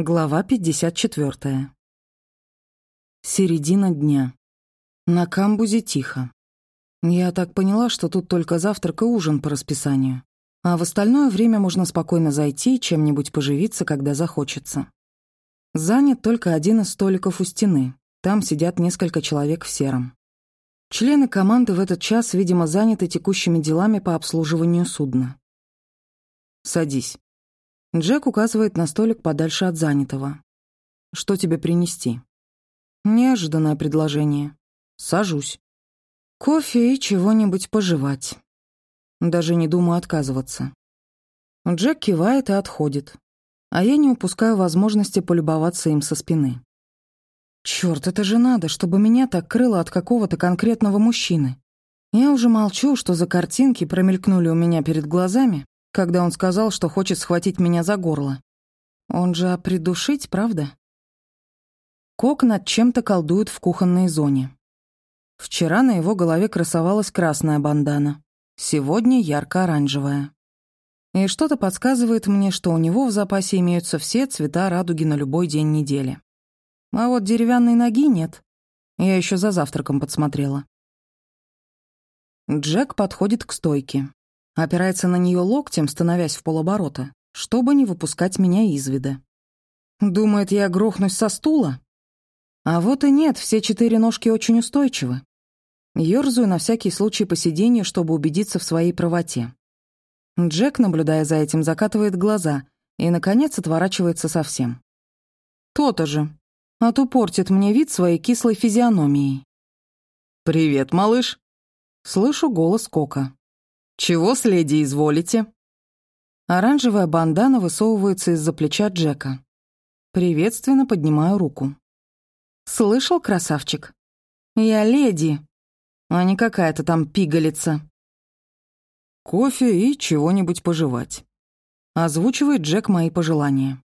Глава 54. Середина дня. На камбузе тихо. Я так поняла, что тут только завтрак и ужин по расписанию. А в остальное время можно спокойно зайти и чем-нибудь поживиться, когда захочется. Занят только один из столиков у стены. Там сидят несколько человек в сером. Члены команды в этот час, видимо, заняты текущими делами по обслуживанию судна. «Садись». Джек указывает на столик подальше от занятого. «Что тебе принести?» Неожиданное предложение. Сажусь. Кофе и чего-нибудь пожевать. Даже не думаю отказываться. Джек кивает и отходит. А я не упускаю возможности полюбоваться им со спины. Черт, это же надо, чтобы меня так крыло от какого-то конкретного мужчины. Я уже молчу, что за картинки промелькнули у меня перед глазами, когда он сказал, что хочет схватить меня за горло. Он же придушить, правда? Кок над чем-то колдует в кухонной зоне. Вчера на его голове красовалась красная бандана, сегодня ярко-оранжевая. И что-то подсказывает мне, что у него в запасе имеются все цвета радуги на любой день недели. А вот деревянной ноги нет. Я еще за завтраком подсмотрела. Джек подходит к стойке. Опирается на нее локтем, становясь в полоборота, чтобы не выпускать меня из вида. Думает, я грохнусь со стула? А вот и нет, все четыре ножки очень устойчивы. Ёрзаю на всякий случай по сиденью, чтобы убедиться в своей правоте. Джек, наблюдая за этим, закатывает глаза и, наконец, отворачивается совсем. То-то же. А то мне вид своей кислой физиономией. «Привет, малыш!» Слышу голос Кока. «Чего с леди изволите?» Оранжевая бандана высовывается из-за плеча Джека. Приветственно поднимаю руку. «Слышал, красавчик? Я леди, а не какая-то там пигалица». «Кофе и чего-нибудь пожевать», — озвучивает Джек мои пожелания.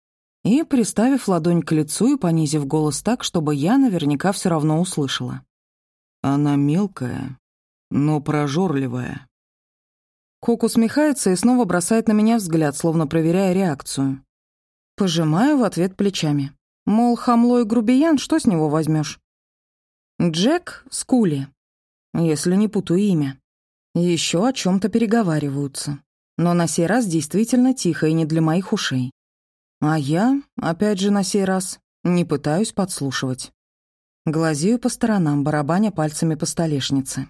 И, приставив ладонь к лицу и понизив голос так, чтобы я наверняка все равно услышала. «Она мелкая, но прожорливая. Кок усмехается и снова бросает на меня взгляд, словно проверяя реакцию. Пожимаю в ответ плечами. Мол, хамло и грубиян, что с него возьмешь? Джек Скули, если не путаю имя. Еще о чем то переговариваются. Но на сей раз действительно тихо и не для моих ушей. А я, опять же на сей раз, не пытаюсь подслушивать. Глазею по сторонам, барабаня пальцами по столешнице.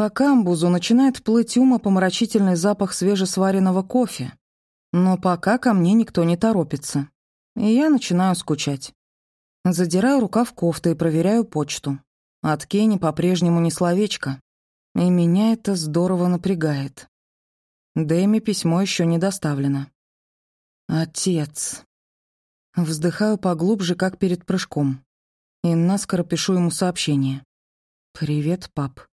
По камбузу начинает плыть умопомрачительный запах свежесваренного кофе. Но пока ко мне никто не торопится. И я начинаю скучать. Задираю рукав кофты и проверяю почту. От Кенни по-прежнему не словечко. И меня это здорово напрягает. Дэми письмо еще не доставлено. Отец. Вздыхаю поглубже, как перед прыжком. И наскоро пишу ему сообщение. «Привет, пап».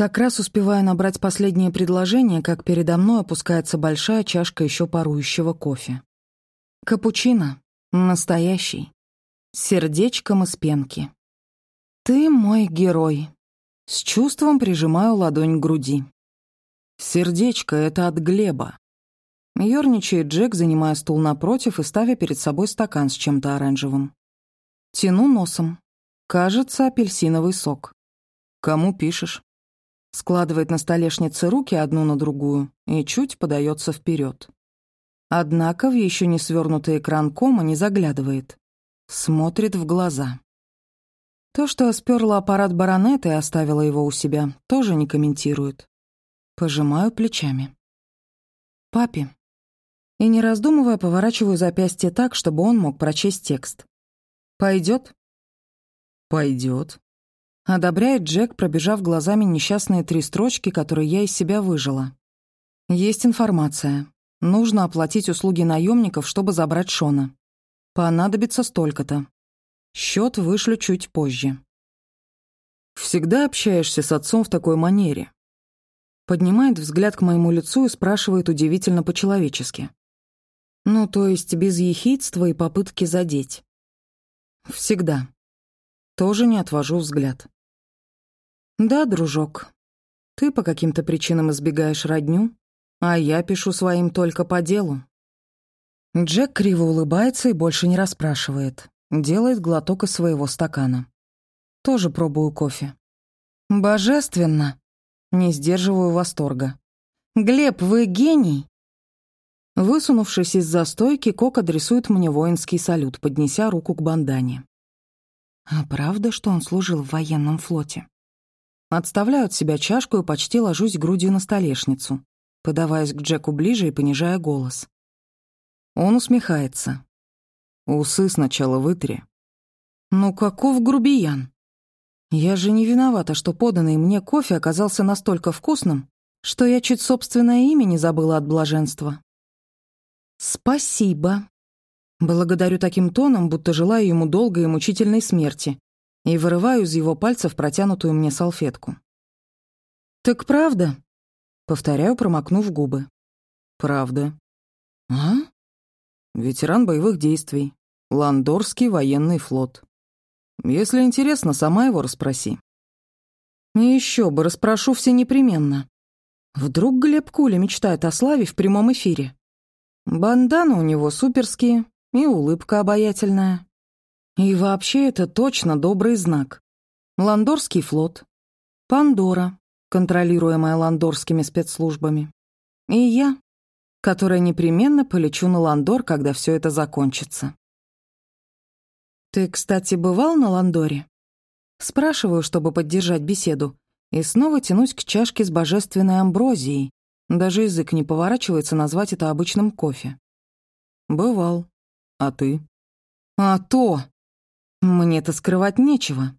Как раз успеваю набрать последнее предложение, как передо мной опускается большая чашка еще парующего кофе. Капучино. Настоящий. С сердечком из пенки. «Ты мой герой». С чувством прижимаю ладонь к груди. «Сердечко — это от Глеба». Ёрничает Джек, занимая стул напротив и ставя перед собой стакан с чем-то оранжевым. Тяну носом. Кажется, апельсиновый сок. «Кому пишешь?» Складывает на столешнице руки одну на другую и чуть подается вперед. Однако в еще не свернутый экран кома не заглядывает. Смотрит в глаза. То, что сперла аппарат баронета и оставила его у себя, тоже не комментирует. Пожимаю плечами. Папе. И не раздумывая, поворачиваю запястье так, чтобы он мог прочесть текст. Пойдет? Пойдет. Одобряет Джек, пробежав глазами несчастные три строчки, которые я из себя выжила. Есть информация. Нужно оплатить услуги наемников, чтобы забрать Шона. Понадобится столько-то. Счет вышлю чуть позже. «Всегда общаешься с отцом в такой манере?» Поднимает взгляд к моему лицу и спрашивает удивительно по-человечески. Ну, то есть без ехидства и попытки задеть. Всегда. Тоже не отвожу взгляд. «Да, дружок, ты по каким-то причинам избегаешь родню, а я пишу своим только по делу. Джек криво улыбается и больше не расспрашивает. Делает глоток из своего стакана. Тоже пробую кофе. Божественно. Не сдерживаю восторга. Глеб, вы гений. Высунувшись из-за стойки, Кок адресует мне воинский салют, поднеся руку к бандане. А правда, что он служил в военном флоте? Отставляю от себя чашку и почти ложусь грудью на столешницу, подаваясь к Джеку ближе и понижая голос. Он усмехается. Усы сначала вытри. Ну каков грубиян? Я же не виновата, что поданный мне кофе оказался настолько вкусным, что я чуть собственное имя не забыла от блаженства. «Спасибо». Благодарю таким тоном, будто желаю ему долгой и мучительной смерти, и вырываю из его пальцев протянутую мне салфетку. «Так правда?» — повторяю, промокнув губы. «Правда». «А?» «Ветеран боевых действий. Ландорский военный флот. Если интересно, сама его расспроси». «И еще бы, расспрошу все непременно. Вдруг Глеб Куля мечтает о славе в прямом эфире?» Банданы у него суперские и улыбка обаятельная. И вообще это точно добрый знак. Ландорский флот, Пандора, контролируемая ландорскими спецслужбами, и я, которая непременно полечу на Ландор, когда все это закончится. «Ты, кстати, бывал на Ландоре?» Спрашиваю, чтобы поддержать беседу, и снова тянусь к чашке с божественной амброзией, даже язык не поворачивается назвать это обычным кофе. Бывал. А ты? А то! Мне-то скрывать нечего.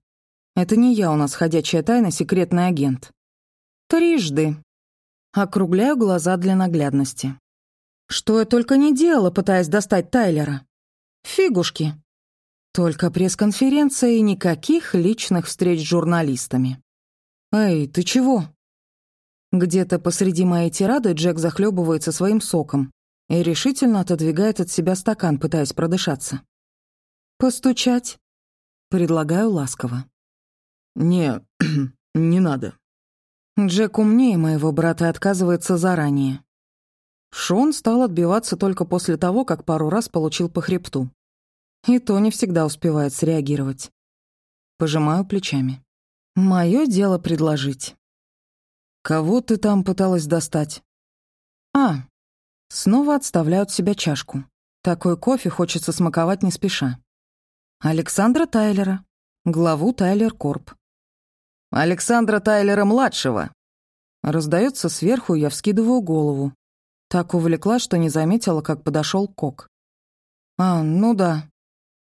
Это не я у нас ходячая тайна, секретный агент. Трижды. Округляю глаза для наглядности. Что я только не делала, пытаясь достать Тайлера. Фигушки. Только пресс-конференция и никаких личных встреч с журналистами. «Эй, ты чего?» Где-то посреди моей тирады Джек захлебывается своим соком и решительно отодвигает от себя стакан, пытаясь продышаться. «Постучать?» — предлагаю ласково. «Не, не надо». Джек умнее моего брата отказывается заранее. Шон стал отбиваться только после того, как пару раз получил по хребту. И то не всегда успевает среагировать. Пожимаю плечами. Мое дело предложить. «Кого ты там пыталась достать?» «А, снова отставляют себя чашку. Такой кофе хочется смаковать не спеша. Александра Тайлера, главу Тайлер Корп». «Александра Тайлера-младшего!» Раздается сверху, я вскидываю голову. Так увлекла, что не заметила, как подошел Кок. «А, ну да».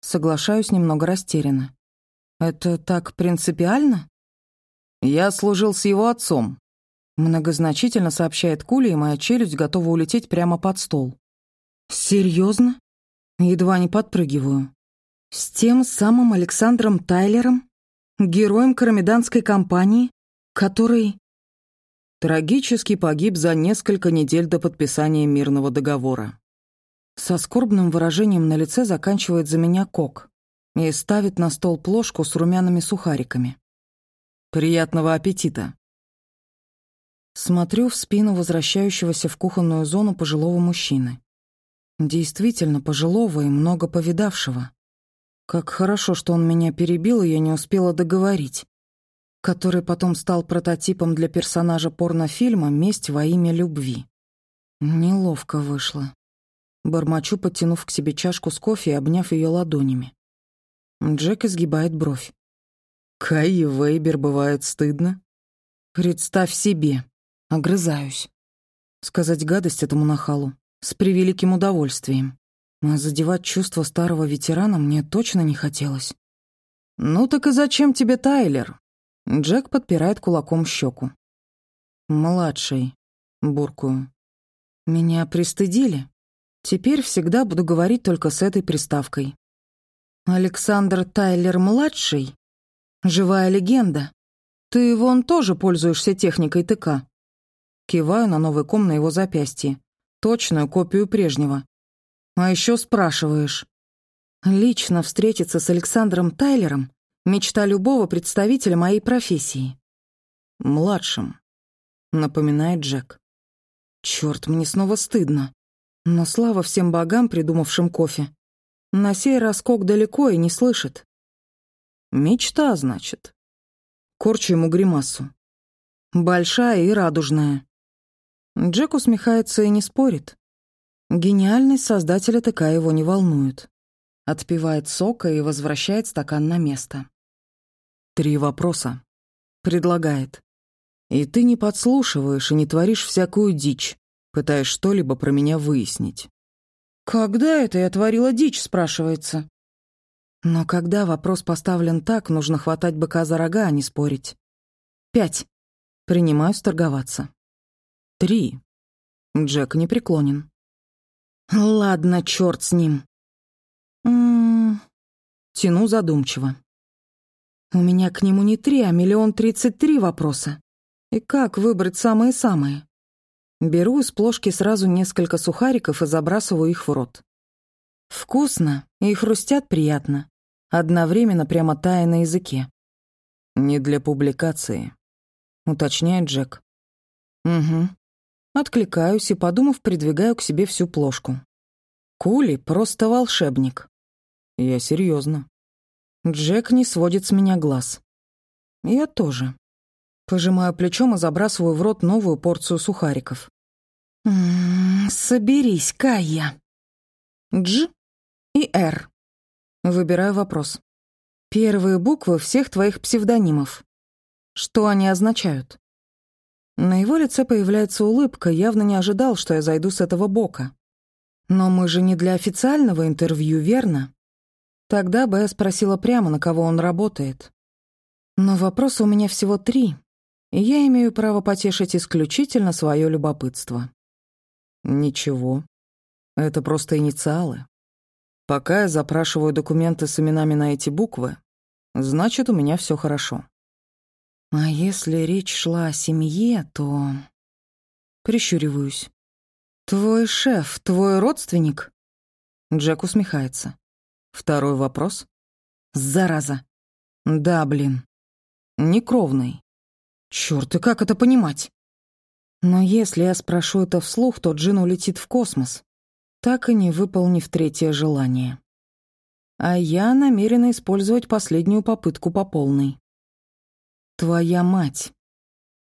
Соглашаюсь немного растерянно. «Это так принципиально?» «Я служил с его отцом. Многозначительно сообщает Куля, и моя челюсть готова улететь прямо под стол. Серьезно? Едва не подпрыгиваю. С тем самым Александром Тайлером? Героем карамиданской компании, который... Трагически погиб за несколько недель до подписания мирного договора. Со скорбным выражением на лице заканчивает за меня кок и ставит на стол плошку с румяными сухариками. «Приятного аппетита!» Смотрю в спину возвращающегося в кухонную зону пожилого мужчины. Действительно пожилого и много повидавшего. Как хорошо, что он меня перебил, и я не успела договорить. Который потом стал прототипом для персонажа порнофильма «Месть во имя любви». Неловко вышло. Бормочу, подтянув к себе чашку с кофе и обняв ее ладонями. Джек изгибает бровь. Кайи Вейбер бывает стыдно? Представь себе. Огрызаюсь. Сказать гадость этому нахалу с превеликим удовольствием. А задевать чувства старого ветерана мне точно не хотелось. «Ну так и зачем тебе Тайлер?» Джек подпирает кулаком щеку. «Младший», — буркую. «Меня пристыдили. Теперь всегда буду говорить только с этой приставкой. Александр Тайлер-младший? Живая легенда. Ты вон тоже пользуешься техникой ТК. Киваю на новый ком на его запястье. Точную копию прежнего. А еще спрашиваешь. Лично встретиться с Александром Тайлером — мечта любого представителя моей профессии. «Младшим», — напоминает Джек. Черт, мне снова стыдно. Но слава всем богам, придумавшим кофе. На сей раз Кок далеко и не слышит. «Мечта, значит». Корчу ему гримасу. «Большая и радужная». Джек усмехается и не спорит. Гениальность создателя такая его не волнует. Отпивает сока и возвращает стакан на место. «Три вопроса», — предлагает. «И ты не подслушиваешь и не творишь всякую дичь, пытаясь что-либо про меня выяснить». «Когда это я творила дичь?» — спрашивается. Но когда вопрос поставлен так, нужно хватать быка за рога, а не спорить. Пять. Принимаюсь торговаться. Три. Джек не преклонен. Ладно, черт с ним. М -м -м. Тяну задумчиво. У меня к нему не три, а миллион тридцать три вопроса. И как выбрать самые-самые? Беру из плошки сразу несколько сухариков и забрасываю их в рот. Вкусно и хрустят приятно, одновременно прямо тая на языке. «Не для публикации», — уточняет Джек. «Угу». Откликаюсь и, подумав, придвигаю к себе всю плошку. Кули просто волшебник. Я серьезно. Джек не сводит с меня глаз. Я тоже. Пожимаю плечом и забрасываю в рот новую порцию сухариков. «М -м -м, «Соберись, Кая!» «Дж» и «Р». Выбираю вопрос. Первые буквы всех твоих псевдонимов. Что они означают? На его лице появляется улыбка, явно не ожидал, что я зайду с этого бока. Но мы же не для официального интервью, верно? Тогда бы я спросила прямо, на кого он работает. Но вопросы у меня всего три, и я имею право потешить исключительно свое любопытство. Ничего. Это просто инициалы. Пока я запрашиваю документы с именами на эти буквы, значит, у меня все хорошо. А если речь шла о семье, то... Прищуриваюсь. «Твой шеф, твой родственник?» Джек усмехается. Второй вопрос. «Зараза!» «Да, блин. Некровный. Чёрт, и как это понимать? Но если я спрошу это вслух, то Джин улетит в космос, так и не выполнив третье желание. А я намерена использовать последнюю попытку по полной. «Твоя мать».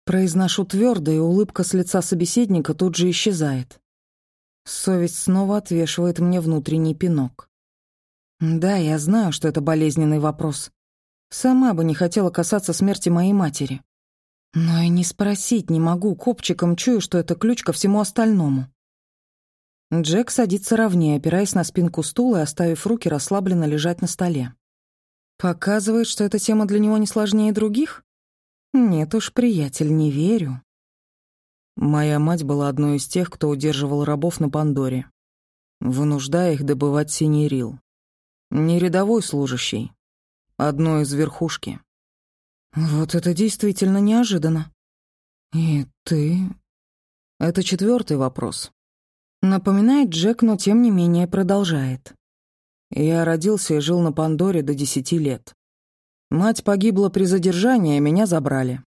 Произношу твердо, и улыбка с лица собеседника тут же исчезает. Совесть снова отвешивает мне внутренний пинок. Да, я знаю, что это болезненный вопрос. Сама бы не хотела касаться смерти моей матери. Но и не спросить не могу, копчиком чую, что это ключ ко всему остальному. Джек садится ровнее, опираясь на спинку стула и оставив руки расслабленно лежать на столе. Показывает, что эта тема для него не сложнее других? Нет уж, приятель, не верю. Моя мать была одной из тех, кто удерживал рабов на Пандоре, вынуждая их добывать синий рил. Не рядовой служащий, одной из верхушки. Вот это действительно неожиданно. И ты... Это четвертый вопрос. Напоминает Джек, но тем не менее продолжает. Я родился и жил на Пандоре до десяти лет. Мать погибла при задержании, а меня забрали.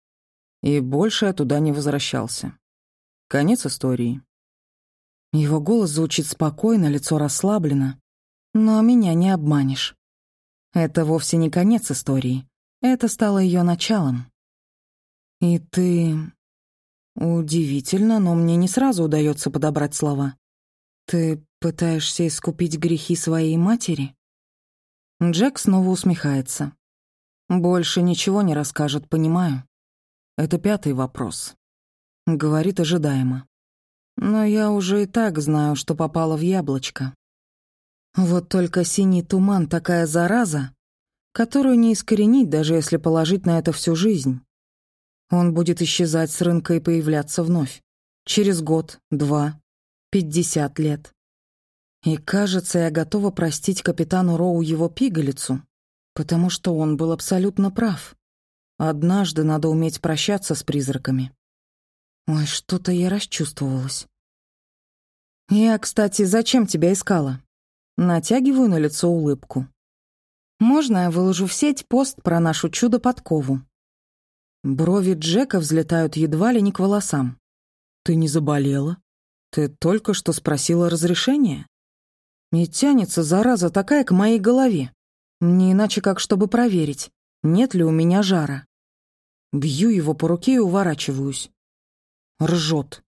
И больше я туда не возвращался. Конец истории. Его голос звучит спокойно, лицо расслаблено. Но меня не обманешь. Это вовсе не конец истории. Это стало ее началом. И ты... Удивительно, но мне не сразу удается подобрать слова. Ты пытаешься искупить грехи своей матери? Джек снова усмехается. Больше ничего не расскажет, понимаю. Это пятый вопрос. Говорит ожидаемо. Но я уже и так знаю, что попало в яблочко. Вот только синий туман такая зараза, которую не искоренить, даже если положить на это всю жизнь. Он будет исчезать с рынка и появляться вновь. Через год, два, пятьдесят лет. И, кажется, я готова простить капитану Роу его пигалицу, потому что он был абсолютно прав. Однажды надо уметь прощаться с призраками. Ой, что-то я расчувствовалась. Я, кстати, зачем тебя искала? Натягиваю на лицо улыбку. Можно я выложу в сеть пост про нашу чудо-подкову?» Брови Джека взлетают едва ли не к волосам. «Ты не заболела? Ты только что спросила разрешения? И тянется, зараза, такая к моей голове. Не иначе, как чтобы проверить, нет ли у меня жара. Бью его по руке и уворачиваюсь. Ржет.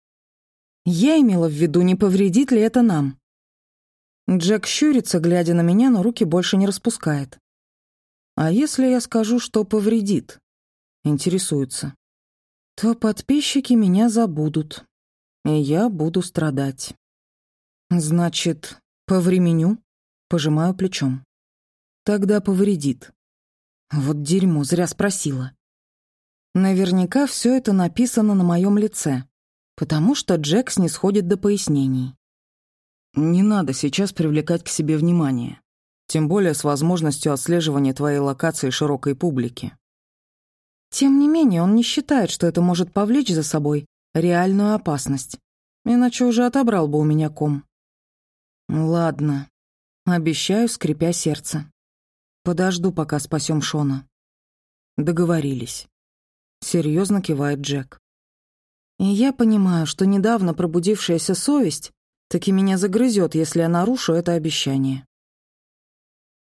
Я имела в виду, не повредит ли это нам. Джек щурится, глядя на меня, но руки больше не распускает. А если я скажу, что повредит? Интересуется. То подписчики меня забудут, и я буду страдать. Значит, по времени пожимаю плечом. Тогда повредит. Вот дерьмо, зря спросила. Наверняка все это написано на моем лице, потому что Джек снисходит до пояснений. Не надо сейчас привлекать к себе внимание, тем более с возможностью отслеживания твоей локации широкой публики. Тем не менее, он не считает, что это может повлечь за собой реальную опасность, иначе уже отобрал бы у меня ком. Ладно, обещаю, скрипя сердце. Подожду, пока спасем Шона. Договорились. Серьезно кивает Джек. И я понимаю, что недавно пробудившаяся совесть таки меня загрызет, если я нарушу это обещание.